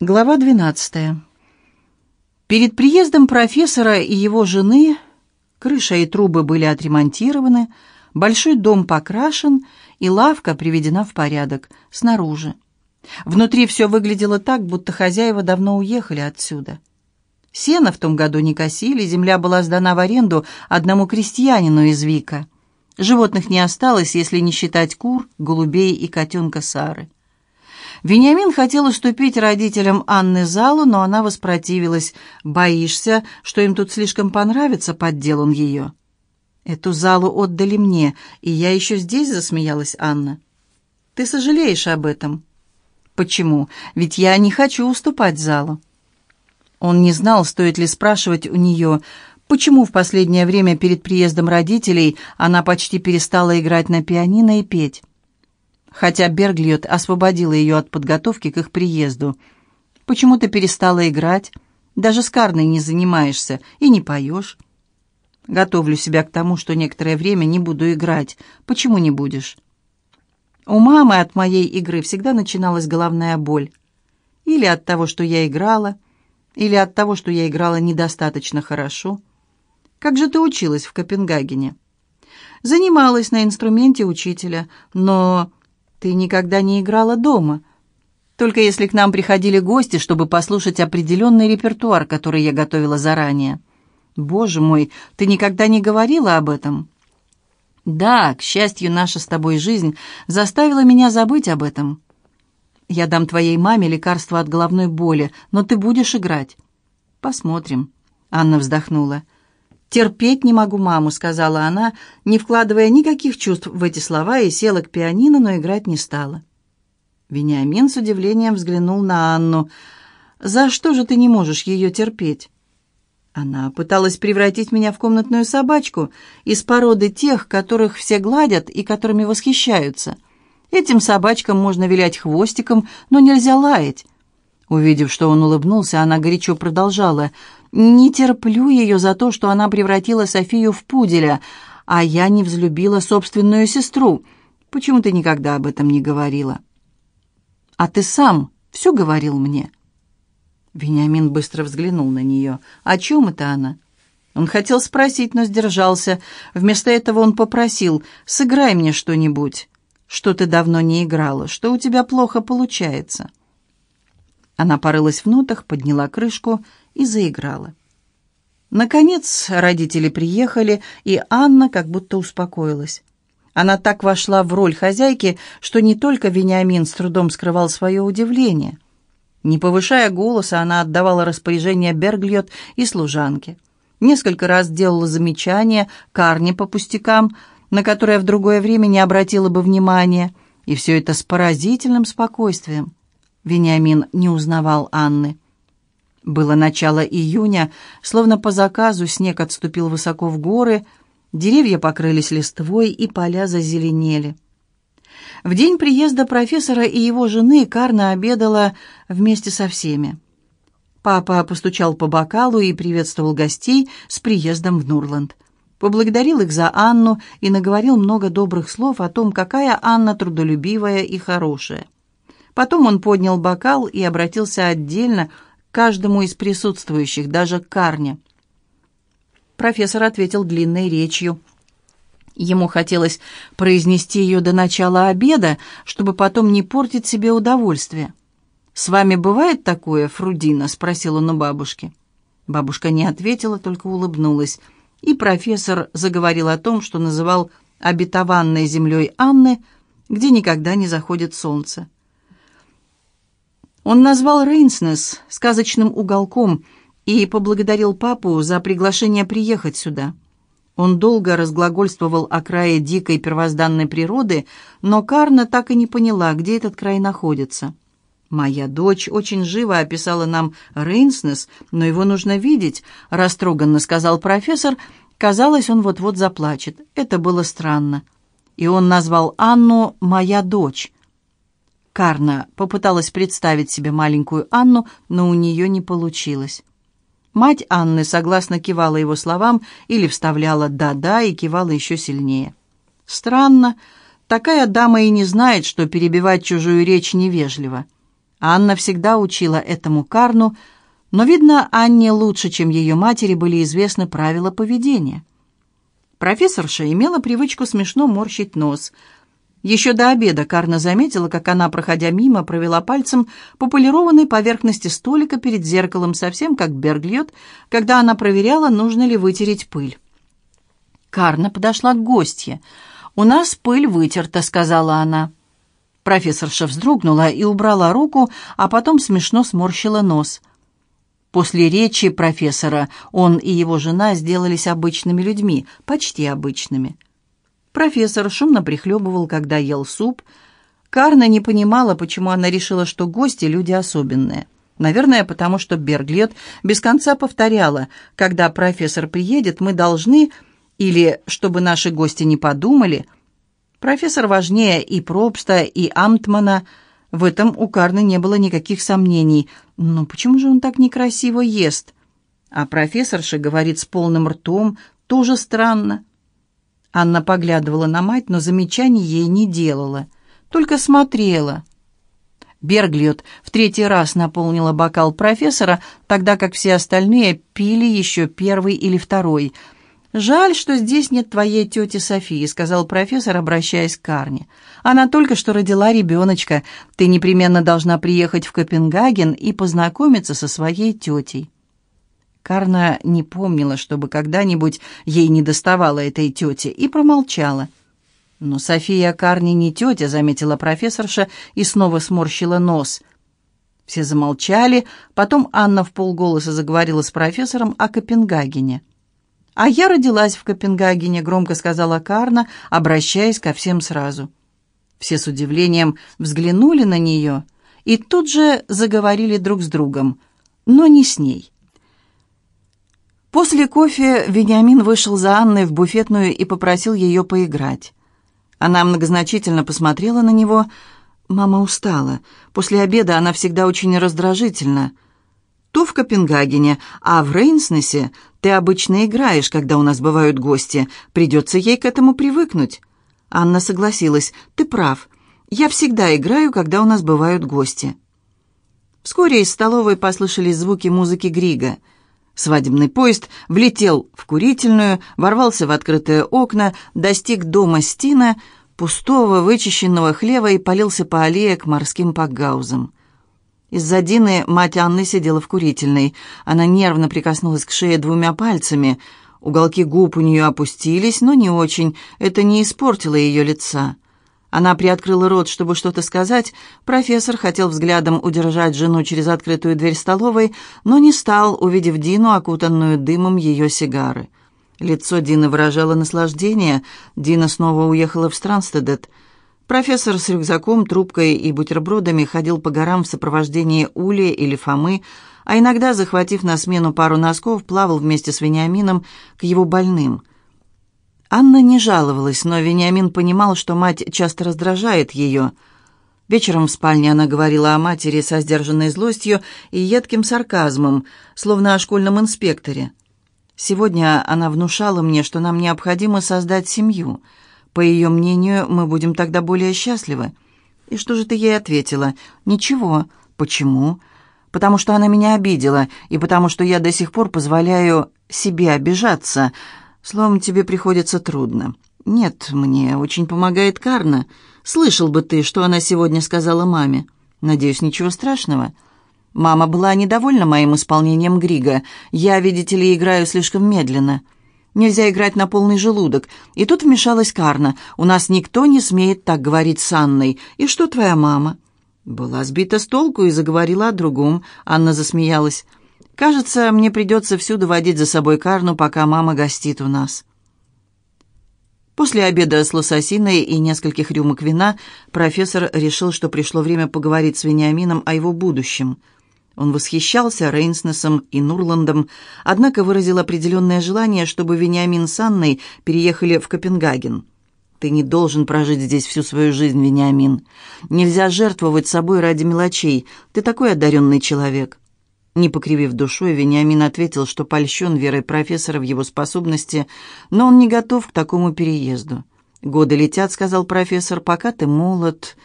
Глава 12. Перед приездом профессора и его жены крыша и трубы были отремонтированы, большой дом покрашен и лавка приведена в порядок снаружи. Внутри все выглядело так, будто хозяева давно уехали отсюда. Сено в том году не косили, земля была сдана в аренду одному крестьянину из Вика. Животных не осталось, если не считать кур, голубей и котенка Сары. Вениамин хотел уступить родителям Анны залу, но она воспротивилась. «Боишься, что им тут слишком понравится?» — поддел он ее. «Эту залу отдали мне, и я еще здесь», — засмеялась Анна. «Ты сожалеешь об этом?» «Почему? Ведь я не хочу уступать залу». Он не знал, стоит ли спрашивать у нее, почему в последнее время перед приездом родителей она почти перестала играть на пианино и петь хотя Берглиот освободила ее от подготовки к их приезду. «Почему ты перестала играть? Даже с Карной не занимаешься и не поешь». «Готовлю себя к тому, что некоторое время не буду играть. Почему не будешь?» У мамы от моей игры всегда начиналась головная боль. Или от того, что я играла, или от того, что я играла недостаточно хорошо. Как же ты училась в Копенгагене? Занималась на инструменте учителя, но ты никогда не играла дома. Только если к нам приходили гости, чтобы послушать определенный репертуар, который я готовила заранее. Боже мой, ты никогда не говорила об этом? Да, к счастью, наша с тобой жизнь заставила меня забыть об этом. Я дам твоей маме лекарство от головной боли, но ты будешь играть. Посмотрим. Анна вздохнула. «Терпеть не могу маму», — сказала она, не вкладывая никаких чувств в эти слова, и села к пианино, но играть не стала. Вениамин с удивлением взглянул на Анну. «За что же ты не можешь ее терпеть?» Она пыталась превратить меня в комнатную собачку из породы тех, которых все гладят и которыми восхищаются. Этим собачкам можно вилять хвостиком, но нельзя лаять. Увидев, что он улыбнулся, она горячо продолжала — не терплю ее за то, что она превратила Софию в пуделя, а я не взлюбила собственную сестру. Почему ты никогда об этом не говорила? А ты сам все говорил мне?» Вениамин быстро взглянул на нее. «О чем это она?» Он хотел спросить, но сдержался. Вместо этого он попросил, «Сыграй мне что-нибудь, что ты давно не играла, что у тебя плохо получается». Она порылась в нотах, подняла крышку и заиграла. Наконец родители приехали, и Анна как будто успокоилась. Она так вошла в роль хозяйки, что не только Вениамин с трудом скрывал свое удивление. Не повышая голоса, она отдавала распоряжение Бергльот и служанке. Несколько раз делала замечания Карне по пустякам, на которые в другое время не обратила бы внимания, и все это с поразительным спокойствием. Вениамин не узнавал Анны. Было начало июня, словно по заказу снег отступил высоко в горы, деревья покрылись листвой и поля зазеленели. В день приезда профессора и его жены Карна обедала вместе со всеми. Папа постучал по бокалу и приветствовал гостей с приездом в Нурланд. Поблагодарил их за Анну и наговорил много добрых слов о том, какая Анна трудолюбивая и хорошая. Потом он поднял бокал и обратился отдельно каждому из присутствующих, даже Карне. Профессор ответил длинной речью. Ему хотелось произнести ее до начала обеда, чтобы потом не портить себе удовольствие. «С вами бывает такое, Фрудина?» — спросил он у бабушки. Бабушка не ответила, только улыбнулась. И профессор заговорил о том, что называл обетованной землей Анны, где никогда не заходит солнце. Он назвал Рейнснес сказочным уголком и поблагодарил папу за приглашение приехать сюда. Он долго разглагольствовал о крае дикой первозданной природы, но Карна так и не поняла, где этот край находится. «Моя дочь очень живо описала нам Рейнснес, но его нужно видеть», — растроганно сказал профессор. Казалось, он вот-вот заплачет. Это было странно. И он назвал Анну «моя дочь». Карна попыталась представить себе маленькую Анну, но у нее не получилось. Мать Анны согласно кивала его словам или вставляла «да-да» и кивала еще сильнее. Странно, такая дама и не знает, что перебивать чужую речь невежливо. Анна всегда учила этому Карну, но, видно, Анне лучше, чем ее матери, были известны правила поведения. Профессорша имела привычку смешно морщить нос. Еще до обеда Карна заметила, как она, проходя мимо, провела пальцем по полированной поверхности столика перед зеркалом, совсем как Бергльет, когда она проверяла, нужно ли вытереть пыль. Карна подошла к гостье. «У нас пыль вытерта», — сказала она. Профессорша вздрогнула и убрала руку, а потом смешно сморщила нос. После речи профессора он и его жена сделались обычными людьми, почти обычными. Профессор шумно прихлебывал, когда ел суп. Карна не понимала, почему она решила, что гости — люди особенные. Наверное, потому что Берглет без конца повторяла, когда профессор приедет, мы должны, или чтобы наши гости не подумали — Профессор важнее и Пробста, и Амтмана. В этом у Карны не было никаких сомнений. Но почему же он так некрасиво ест? А профессорша говорит с полным ртом, тоже странно. Анна поглядывала на мать, но замечаний ей не делала, только смотрела. Берглиот в третий раз наполнила бокал профессора, тогда как все остальные пили еще первый или второй – «Жаль, что здесь нет твоей тети Софии», — сказал профессор, обращаясь к Карне. «Она только что родила ребеночка. Ты непременно должна приехать в Копенгаген и познакомиться со своей тетей». Карна не помнила, чтобы когда-нибудь ей не доставала этой тети, и промолчала. «Но София Карни не тетя», — заметила профессорша и снова сморщила нос. Все замолчали, потом Анна в полголоса заговорила с профессором о Копенгагене. «А я родилась в Копенгагене», — громко сказала Карна, обращаясь ко всем сразу. Все с удивлением взглянули на нее и тут же заговорили друг с другом, но не с ней. После кофе Вениамин вышел за Анной в буфетную и попросил ее поиграть. Она многозначительно посмотрела на него. Мама устала. После обеда она всегда очень раздражительна то в Копенгагене, а в Рейнснесе ты обычно играешь, когда у нас бывают гости. Придется ей к этому привыкнуть». Анна согласилась. «Ты прав. Я всегда играю, когда у нас бывают гости». Вскоре из столовой послышались звуки музыки Грига. Свадебный поезд влетел в курительную, ворвался в открытые окна, достиг дома Стина, пустого, вычищенного хлева и полился по аллее к морским пакгаузам. Из-за Дины мать Анны сидела в курительной. Она нервно прикоснулась к шее двумя пальцами. Уголки губ у нее опустились, но не очень. Это не испортило ее лица. Она приоткрыла рот, чтобы что-то сказать. Профессор хотел взглядом удержать жену через открытую дверь столовой, но не стал, увидев Дину, окутанную дымом ее сигары. Лицо Дины выражало наслаждение. Дина снова уехала в Странстедет. Профессор с рюкзаком, трубкой и бутербродами ходил по горам в сопровождении Ули или Фомы, а иногда, захватив на смену пару носков, плавал вместе с Вениамином к его больным. Анна не жаловалась, но Вениамин понимал, что мать часто раздражает ее. Вечером в спальне она говорила о матери со сдержанной злостью и едким сарказмом, словно о школьном инспекторе. «Сегодня она внушала мне, что нам необходимо создать семью», по ее мнению, мы будем тогда более счастливы. И что же ты ей ответила? Ничего. Почему? Потому что она меня обидела, и потому что я до сих пор позволяю себе обижаться. Словом, тебе приходится трудно. Нет, мне очень помогает Карна. Слышал бы ты, что она сегодня сказала маме. Надеюсь, ничего страшного. Мама была недовольна моим исполнением Грига. Я, видите ли, играю слишком медленно. Нельзя играть на полный желудок. И тут вмешалась Карна. «У нас никто не смеет так говорить с Анной. И что твоя мама?» Была сбита с толку и заговорила о другом. Анна засмеялась. «Кажется, мне придется всюду водить за собой Карну, пока мама гостит у нас». После обеда с лососиной и нескольких рюмок вина профессор решил, что пришло время поговорить с Вениамином о его будущем – он восхищался Рейнснесом и Нурландом, однако выразил определенное желание, чтобы Вениамин с Анной переехали в Копенгаген. «Ты не должен прожить здесь всю свою жизнь, Вениамин. Нельзя жертвовать собой ради мелочей. Ты такой одаренный человек». Не покривив душой, Вениамин ответил, что польщен верой профессора в его способности, но он не готов к такому переезду. «Годы летят», — сказал профессор, — «пока ты молод».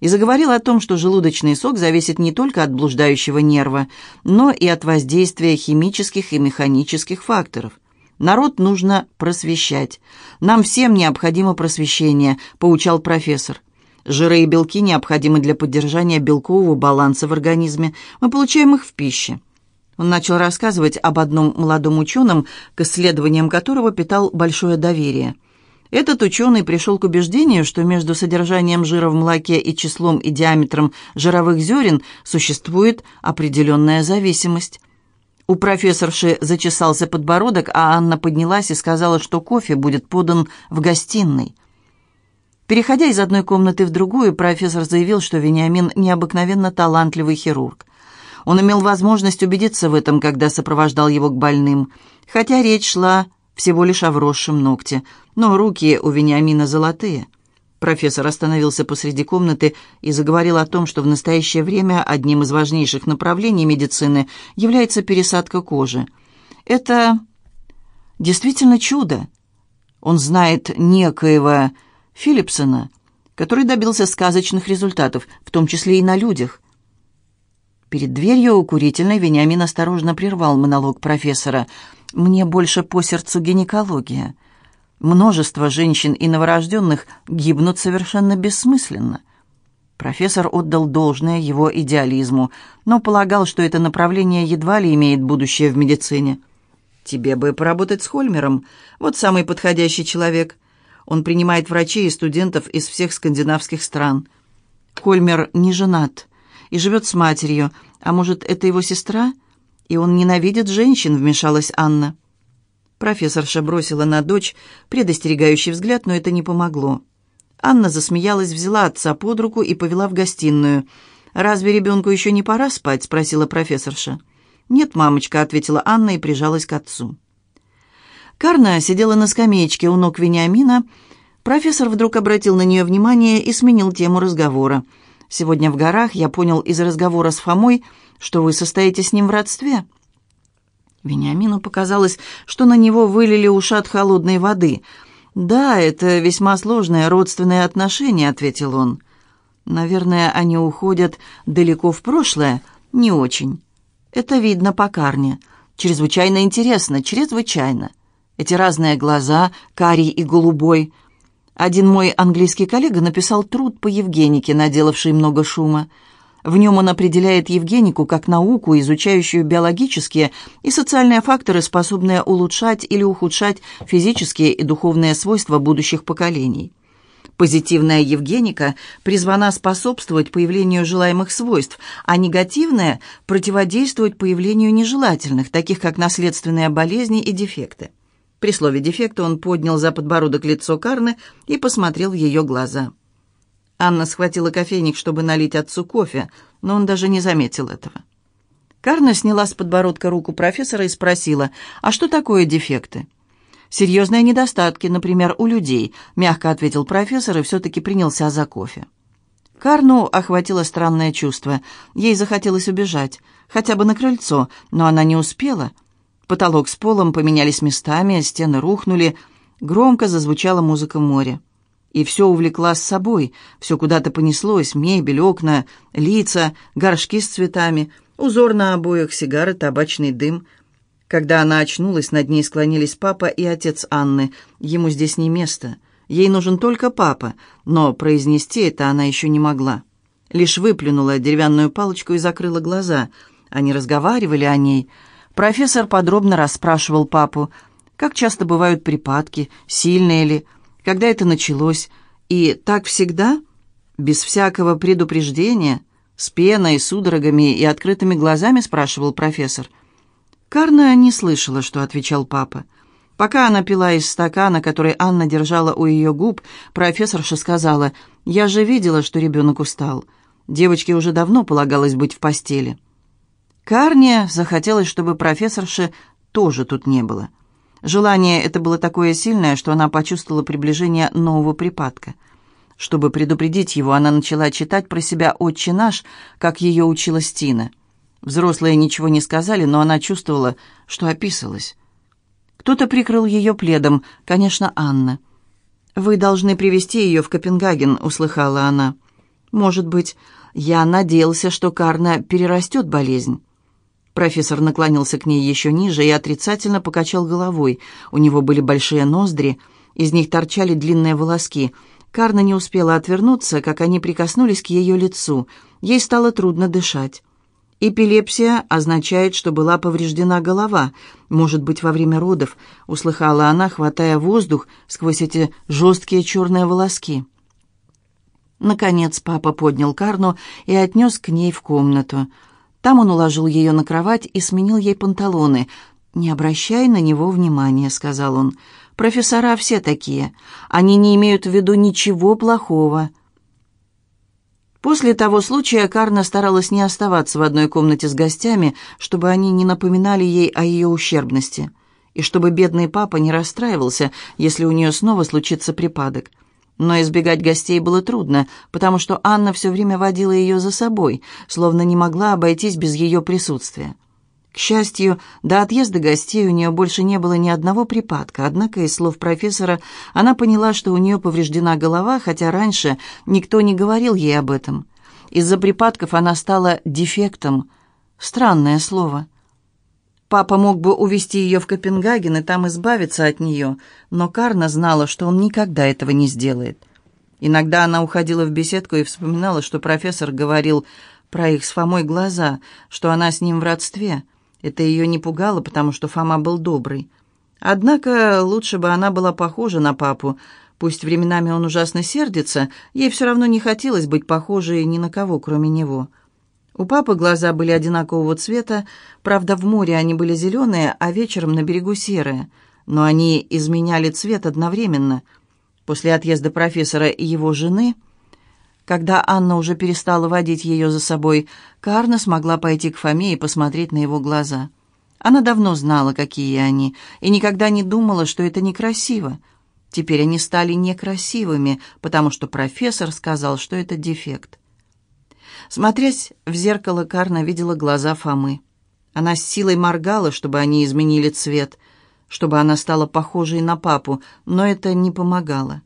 и заговорил о том, что желудочный сок зависит не только от блуждающего нерва, но и от воздействия химических и механических факторов. Народ нужно просвещать. Нам всем необходимо просвещение, поучал профессор. Жиры и белки необходимы для поддержания белкового баланса в организме. Мы получаем их в пище. Он начал рассказывать об одном молодом ученом, к исследованиям которого питал большое доверие – этот ученый пришел к убеждению, что между содержанием жира в молоке и числом и диаметром жировых зерен существует определенная зависимость. У профессорши зачесался подбородок, а Анна поднялась и сказала, что кофе будет подан в гостиной. Переходя из одной комнаты в другую, профессор заявил, что Вениамин необыкновенно талантливый хирург. Он имел возможность убедиться в этом, когда сопровождал его к больным, хотя речь шла всего лишь о вросшем ногте, но руки у Вениамина золотые. Профессор остановился посреди комнаты и заговорил о том, что в настоящее время одним из важнейших направлений медицины является пересадка кожи. Это действительно чудо. Он знает некоего Филипсона, который добился сказочных результатов, в том числе и на людях. Перед дверью у курительной Вениамин осторожно прервал монолог профессора – мне больше по сердцу гинекология. Множество женщин и новорожденных гибнут совершенно бессмысленно. Профессор отдал должное его идеализму, но полагал, что это направление едва ли имеет будущее в медицине. «Тебе бы поработать с Хольмером. Вот самый подходящий человек. Он принимает врачей и студентов из всех скандинавских стран. Хольмер не женат и живет с матерью. А может, это его сестра?» «И он ненавидит женщин», — вмешалась Анна. Профессорша бросила на дочь предостерегающий взгляд, но это не помогло. Анна засмеялась, взяла отца под руку и повела в гостиную. «Разве ребенку еще не пора спать?» — спросила профессорша. «Нет, мамочка», — ответила Анна и прижалась к отцу. Карна сидела на скамеечке у ног Вениамина. Профессор вдруг обратил на нее внимание и сменил тему разговора. «Сегодня в горах я понял из разговора с Фомой, что вы состоите с ним в родстве». Вениамину показалось, что на него вылили ушат холодной воды. «Да, это весьма сложное родственное отношение», — ответил он. «Наверное, они уходят далеко в прошлое?» «Не очень. Это видно по карне. Чрезвычайно интересно, чрезвычайно. Эти разные глаза, карий и голубой. Один мой английский коллега написал труд по Евгенике, наделавший много шума. В нем он определяет Евгенику как науку, изучающую биологические и социальные факторы, способные улучшать или ухудшать физические и духовные свойства будущих поколений. Позитивная Евгеника призвана способствовать появлению желаемых свойств, а негативная – противодействовать появлению нежелательных, таких как наследственные болезни и дефекты. При слове «дефекты» он поднял за подбородок лицо Карны и посмотрел в ее глаза – Анна схватила кофейник, чтобы налить отцу кофе, но он даже не заметил этого. Карна сняла с подбородка руку профессора и спросила, «А что такое дефекты?» «Серьезные недостатки, например, у людей», — мягко ответил профессор и все-таки принялся за кофе. Карну охватило странное чувство. Ей захотелось убежать, хотя бы на крыльцо, но она не успела. Потолок с полом поменялись местами, стены рухнули, громко зазвучала музыка моря и все увлекла с собой, все куда-то понеслось, мебель, окна, лица, горшки с цветами, узор на обоях, сигары, табачный дым. Когда она очнулась, над ней склонились папа и отец Анны. Ему здесь не место. Ей нужен только папа, но произнести это она еще не могла. Лишь выплюнула деревянную палочку и закрыла глаза. Они разговаривали о ней. Профессор подробно расспрашивал папу, как часто бывают припадки, сильные ли, когда это началось, и так всегда, без всякого предупреждения, с пеной, судорогами и открытыми глазами, спрашивал профессор. Карна не слышала, что отвечал папа. Пока она пила из стакана, который Анна держала у ее губ, профессорша сказала, «Я же видела, что ребенок устал. Девочке уже давно полагалось быть в постели». Карне захотелось, чтобы профессорши тоже тут не было. Желание это было такое сильное, что она почувствовала приближение нового припадка. Чтобы предупредить его, она начала читать про себя «Отче наш», как ее учила Стина. Взрослые ничего не сказали, но она чувствовала, что описалась. Кто-то прикрыл ее пледом, конечно, Анна. «Вы должны привести ее в Копенгаген», — услыхала она. Может быть, я надеялся, что Карна перерастет болезнь. Профессор наклонился к ней еще ниже и отрицательно покачал головой. У него были большие ноздри, из них торчали длинные волоски. Карна не успела отвернуться, как они прикоснулись к ее лицу. Ей стало трудно дышать. «Эпилепсия означает, что была повреждена голова. Может быть, во время родов», — услыхала она, хватая воздух сквозь эти жесткие черные волоски. Наконец папа поднял Карну и отнес к ней в комнату. Там он уложил ее на кровать и сменил ей панталоны. «Не обращай на него внимания», — сказал он. «Профессора все такие. Они не имеют в виду ничего плохого». После того случая Карна старалась не оставаться в одной комнате с гостями, чтобы они не напоминали ей о ее ущербности, и чтобы бедный папа не расстраивался, если у нее снова случится припадок. Но избегать гостей было трудно, потому что Анна все время водила ее за собой, словно не могла обойтись без ее присутствия. К счастью, до отъезда гостей у нее больше не было ни одного припадка, однако из слов профессора она поняла, что у нее повреждена голова, хотя раньше никто не говорил ей об этом. Из-за припадков она стала дефектом. Странное слово. Папа мог бы увезти ее в Копенгаген и там избавиться от нее, но Карна знала, что он никогда этого не сделает. Иногда она уходила в беседку и вспоминала, что профессор говорил про их с Фомой глаза, что она с ним в родстве. Это ее не пугало, потому что Фома был добрый. Однако лучше бы она была похожа на папу. Пусть временами он ужасно сердится, ей все равно не хотелось быть похожей ни на кого, кроме него. У папы глаза были одинакового цвета, правда, в море они были зеленые, а вечером на берегу серые, но они изменяли цвет одновременно. После отъезда профессора и его жены, когда Анна уже перестала водить ее за собой, Карна смогла пойти к Фоме и посмотреть на его глаза. Она давно знала, какие они, и никогда не думала, что это некрасиво. Теперь они стали некрасивыми, потому что профессор сказал, что это дефект. Смотрясь в зеркало, Карна видела глаза Фомы. Она с силой моргала, чтобы они изменили цвет, чтобы она стала похожей на папу, но это не помогало.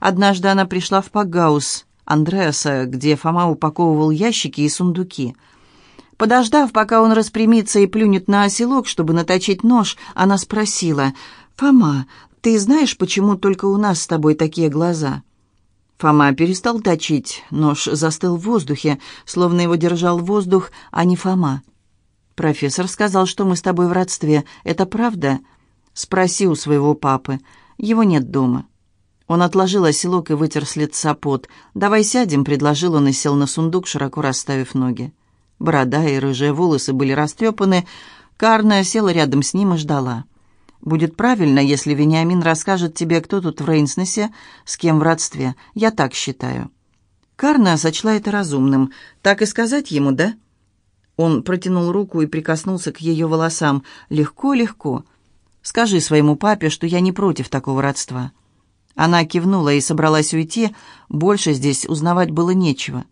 Однажды она пришла в Пагаус Андреаса, где Фома упаковывал ящики и сундуки. Подождав, пока он распрямится и плюнет на оселок, чтобы наточить нож, она спросила, «Фома, ты знаешь, почему только у нас с тобой такие глаза?» Фома перестал точить, нож застыл в воздухе, словно его держал воздух, а не Фома. «Профессор сказал, что мы с тобой в родстве. Это правда?» «Спроси у своего папы. Его нет дома». Он отложил оселок и вытер с лица пот. «Давай сядем», — предложил он и сел на сундук, широко расставив ноги. Борода и рыжие волосы были растрепаны. Карна села рядом с ним и ждала. Будет правильно, если Вениамин расскажет тебе, кто тут в Рейнснесе, с кем в родстве. Я так считаю». Карна сочла это разумным. «Так и сказать ему, да?» Он протянул руку и прикоснулся к ее волосам. «Легко, легко. Скажи своему папе, что я не против такого родства». Она кивнула и собралась уйти. Больше здесь узнавать было нечего.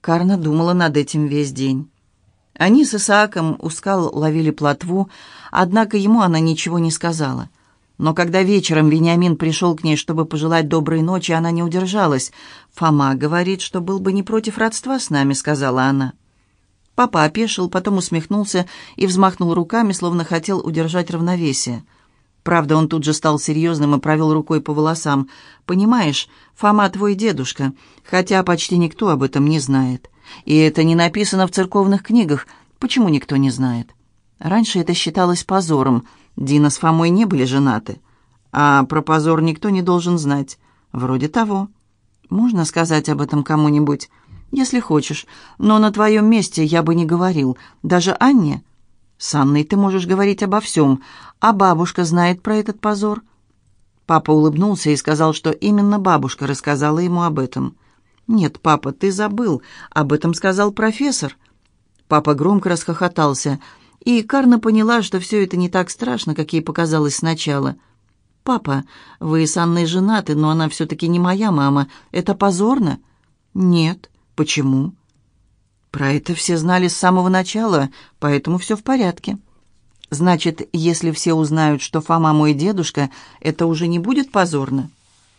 Карна думала над этим весь день. Они с Исааком у скал ловили плотву, однако ему она ничего не сказала. Но когда вечером Вениамин пришел к ней, чтобы пожелать доброй ночи, она не удержалась. «Фома говорит, что был бы не против родства с нами», — сказала она. Папа опешил, потом усмехнулся и взмахнул руками, словно хотел удержать равновесие. Правда, он тут же стал серьезным и провел рукой по волосам. «Понимаешь, Фома твой дедушка, хотя почти никто об этом не знает. И это не написано в церковных книгах. Почему никто не знает? Раньше это считалось позором. Дина с Фомой не были женаты. А про позор никто не должен знать. Вроде того. Можно сказать об этом кому-нибудь? Если хочешь. Но на твоем месте я бы не говорил. Даже Анне. С Анной ты можешь говорить обо всем. А бабушка знает про этот позор? Папа улыбнулся и сказал, что именно бабушка рассказала ему об этом. «Нет, папа, ты забыл. Об этом сказал профессор». Папа громко расхохотался, и Карна поняла, что все это не так страшно, как ей показалось сначала. «Папа, вы с Анной женаты, но она все-таки не моя мама. Это позорно?» «Нет. Почему?» «Про это все знали с самого начала, поэтому все в порядке». «Значит, если все узнают, что Фома мой дедушка, это уже не будет позорно?»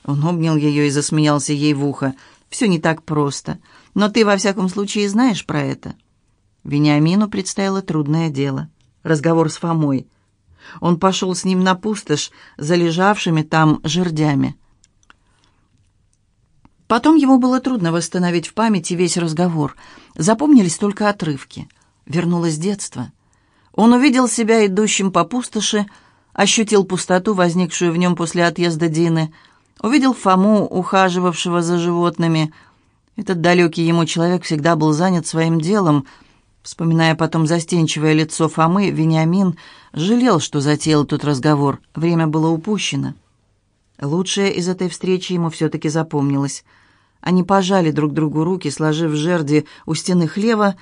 Он обнял ее и засмеялся ей в ухо. Все не так просто, но ты, во всяком случае, знаешь про это». Вениамину предстояло трудное дело. Разговор с Фомой. Он пошел с ним на пустошь, за лежавшими там жердями. Потом ему было трудно восстановить в памяти весь разговор. Запомнились только отрывки. Вернулось детство. Он увидел себя идущим по пустоши, ощутил пустоту, возникшую в нем после отъезда Дины, увидел Фому, ухаживавшего за животными. Этот далекий ему человек всегда был занят своим делом. Вспоминая потом застенчивое лицо Фомы, Вениамин жалел, что затеял тут разговор. Время было упущено. Лучшее из этой встречи ему все-таки запомнилось — они пожали друг другу руки, сложив жерди у стены хлева.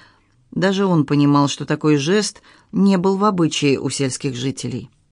Даже он понимал, что такой жест не был в обычае у сельских жителей.